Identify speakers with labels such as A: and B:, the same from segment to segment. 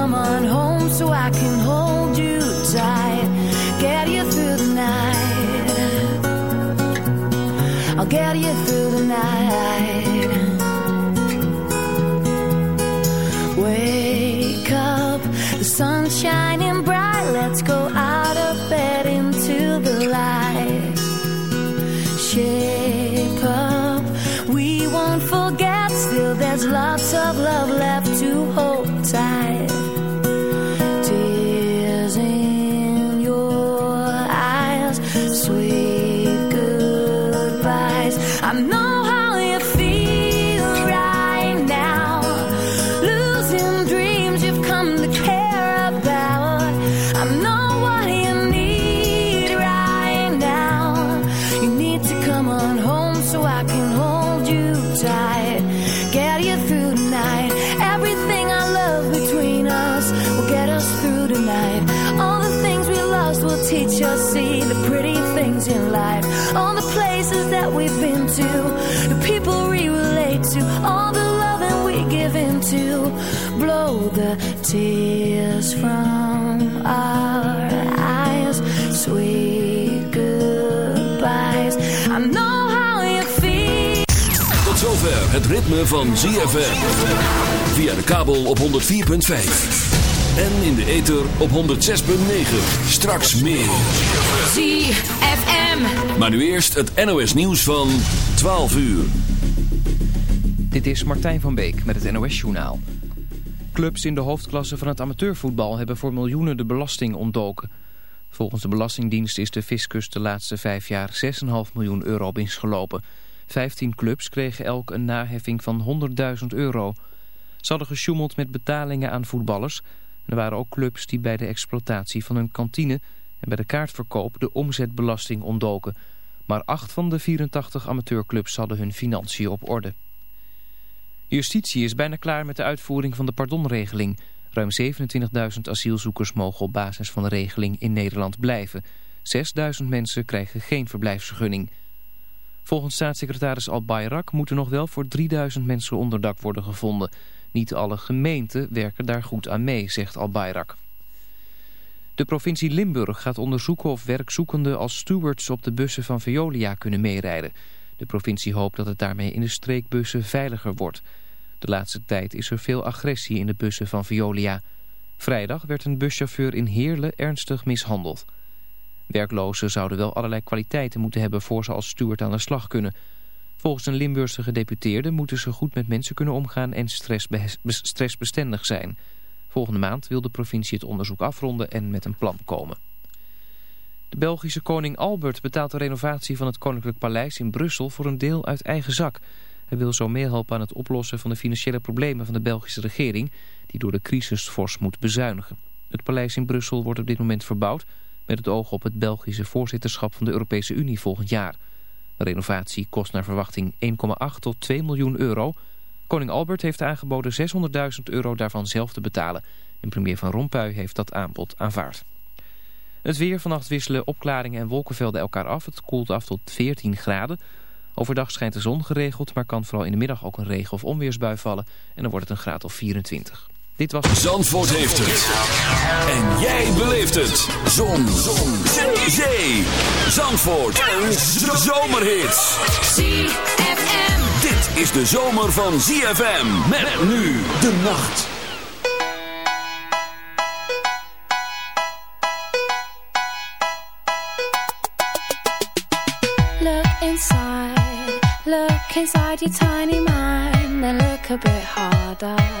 A: Come on home so I can hold you tight. Get you through the night. I'll get you through the night. Wake up, the sun's
B: het ritme van ZFM. Via de kabel op 104.5. En in de ether op 106.9. Straks meer.
C: ZFM.
B: Maar nu eerst het NOS nieuws van 12 uur.
D: Dit is Martijn van Beek met het NOS-journaal. Clubs in de hoofdklasse van het amateurvoetbal hebben voor miljoenen de belasting ontdoken. Volgens de Belastingdienst is de fiscus de laatste vijf jaar 6,5 miljoen euro misgelopen. 15 clubs kregen elk een naheffing van 100.000 euro. Ze hadden gesjoemeld met betalingen aan voetballers. Er waren ook clubs die bij de exploitatie van hun kantine en bij de kaartverkoop de omzetbelasting ontdoken. Maar acht van de 84 amateurclubs hadden hun financiën op orde. Justitie is bijna klaar met de uitvoering van de pardonregeling. Ruim 27.000 asielzoekers mogen op basis van de regeling in Nederland blijven. 6.000 mensen krijgen geen verblijfsvergunning. Volgens staatssecretaris Al-Bayrak moeten nog wel voor 3.000 mensen onderdak worden gevonden. Niet alle gemeenten werken daar goed aan mee, zegt Al-Bayrak. De provincie Limburg gaat onderzoeken of werkzoekenden als stewards op de bussen van Veolia kunnen meerijden. De provincie hoopt dat het daarmee in de streekbussen veiliger wordt. De laatste tijd is er veel agressie in de bussen van Veolia. Vrijdag werd een buschauffeur in Heerlen ernstig mishandeld. Werklozen zouden wel allerlei kwaliteiten moeten hebben voor ze als steward aan de slag kunnen. Volgens een Limburgse gedeputeerde moeten ze goed met mensen kunnen omgaan en stressbestendig zijn. Volgende maand wil de provincie het onderzoek afronden en met een plan komen. De Belgische koning Albert betaalt de renovatie van het Koninklijk Paleis in Brussel voor een deel uit eigen zak. Hij wil zo meehelpen aan het oplossen van de financiële problemen van de Belgische regering, die door de crisis fors moet bezuinigen. Het paleis in Brussel wordt op dit moment verbouwd met het oog op het Belgische voorzitterschap van de Europese Unie volgend jaar. De renovatie kost naar verwachting 1,8 tot 2 miljoen euro. Koning Albert heeft aangeboden 600.000 euro daarvan zelf te betalen. En premier Van Rompuy heeft dat aanbod aanvaard. Het weer vannacht wisselen opklaringen en wolkenvelden elkaar af. Het koelt af tot 14 graden. Overdag schijnt de zon geregeld, maar kan vooral in de middag ook een regen- of onweersbui vallen. En dan wordt het een graad of 24. Dit was...
A: Zandvoort heeft het. En jij beleeft het. Zon. zon. Zee. Zandvoort. Een zomerhit.
E: ZFM.
A: Dit is de zomer van ZFM. Met nu de nacht.
E: Look inside, look inside your tiny mind, then look a bit harder.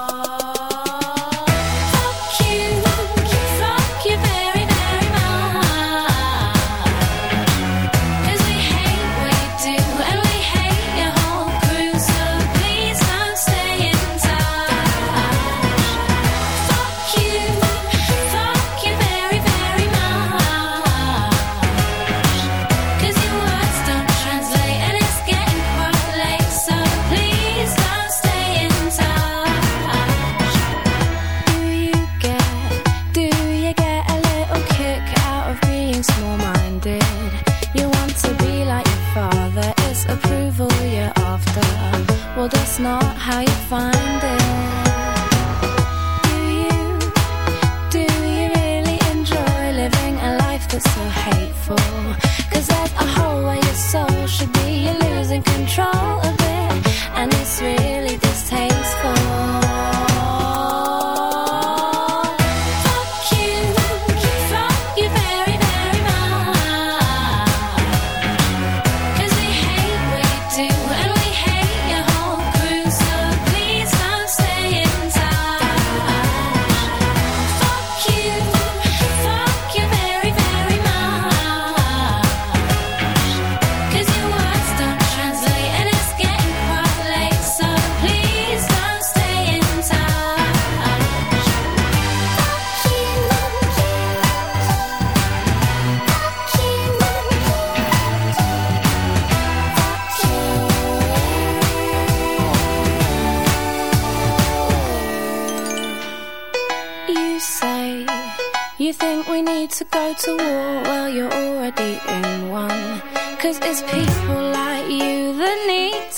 E: Not how you find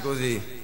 F: così.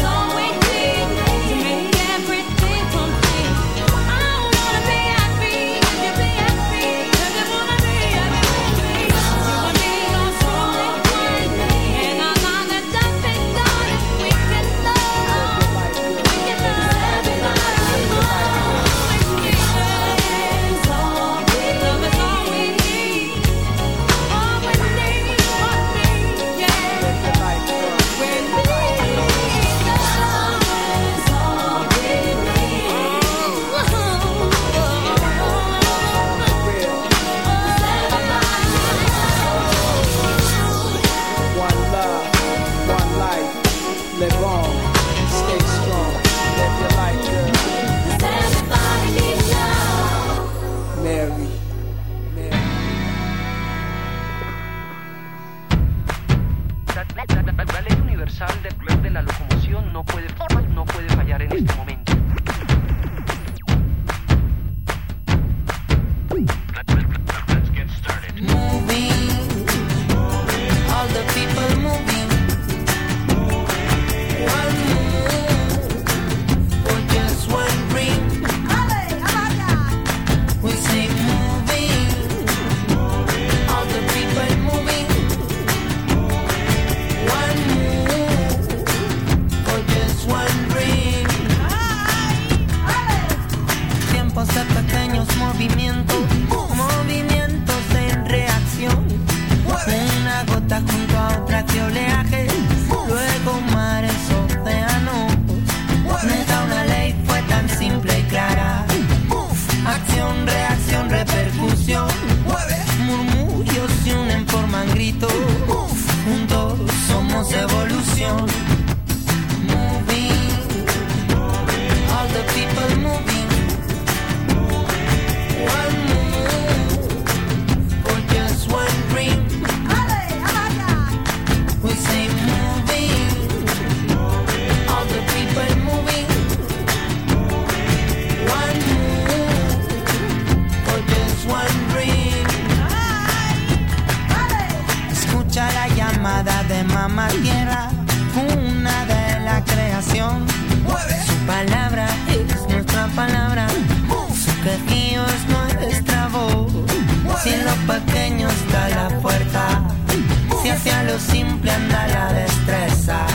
G: Hacia lo simple anda la destreza.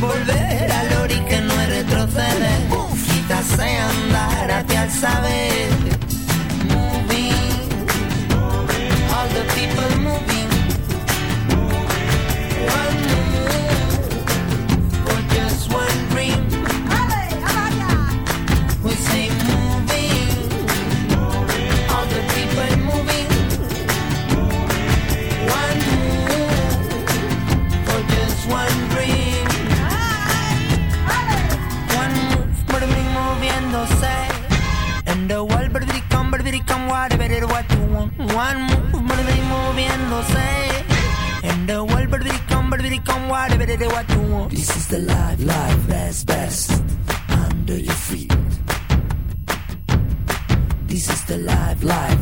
G: Volver al ori que no es retroceder, quizás sea andar hacia el saber. What you want.
H: This is the life, life best, best under your feet. This is the life, life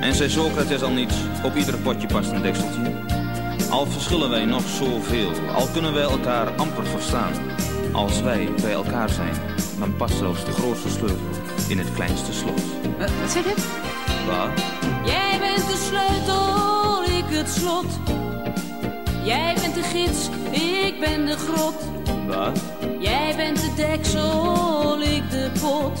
C: En
I: zei Socrates al niets, op ieder potje past een dekseltje. Al verschillen wij nog zoveel, al kunnen wij elkaar amper verstaan. Als wij bij elkaar zijn, dan past zelfs de grootste sleutel in het kleinste slot.
C: Uh, wat zeg je?
I: Waar?
C: Jij bent de sleutel, ik het slot. Jij bent de gids, ik ben de grot.
I: Wat?
C: Jij bent de deksel, ik de pot.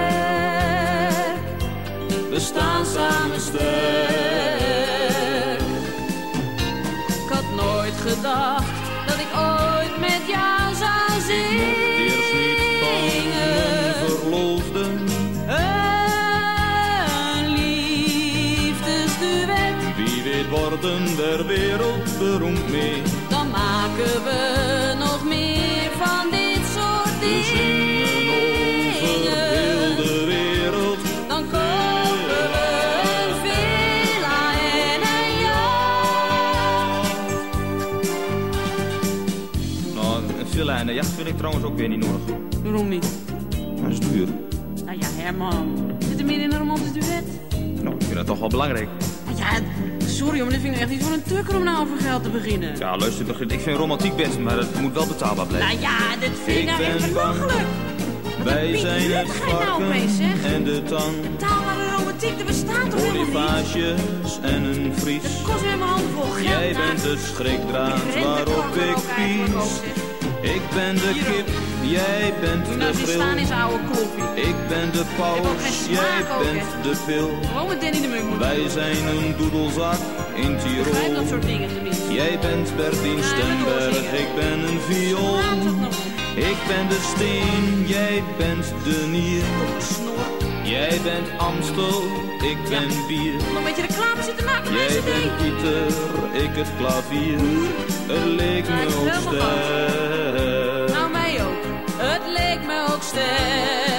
I: We staan samen sterk.
C: Ik had nooit gedacht dat ik ooit met jou zou zingen.
I: Eerst niet van mijn verloofde.
C: Een liefdesduet,
I: Wie weet worden der wereld beroemd mee.
C: dan maken we
I: ik trouwens ook weer niet nodig.
C: Waarom niet?
I: Dat is duur.
C: Nou ja, Herman. Zit er meer in een romantisch duet?
I: Nou, ik vind dat toch wel belangrijk.
C: Nou Ja, sorry, maar dit vind ik echt niet voor een tukker om nou over geld te beginnen.
I: Ja, luister, begin- ik vind romantiek best, maar het moet wel betaalbaar blijven.
C: Nou ja, dit vind ik nou echt belachelijk.
I: Wij zijn het
C: nou
I: varken
C: zeg?
I: en de tang.
C: Betaalbare romantiek, er bestaat toch helemaal niet?
I: En een vries.
C: Het kost weer mijn handen vol geld.
I: Jij
C: nou.
I: bent de schrikdraad waarop ik pies. Ik ben de
C: Hier
I: kip, jij bent
C: Doe
I: de
C: nou die
I: bril.
C: staan zijn oude kloppie.
I: Ik ben de paus, jij bent
C: hè?
I: de pil.
C: Met Danny de Munk moeten
I: Wij zijn een doedelzak in
C: Ik begrijp dat
I: Tirol.
C: soort dingen tenminste.
I: Jij bent Bertien
C: Ja,
I: Stemberg, ik ben een viool. Ik ben de steen, jij bent de nier.
C: op de.
I: Jij bent Amstel, ik ben bier.
C: Nog een beetje reclame zitten maken
I: Jij
C: mensen
I: bent. Pieter, ik het klavier. Het leek
C: Ja,
I: me
C: het me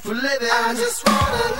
E: life we're
F: living. I just wanna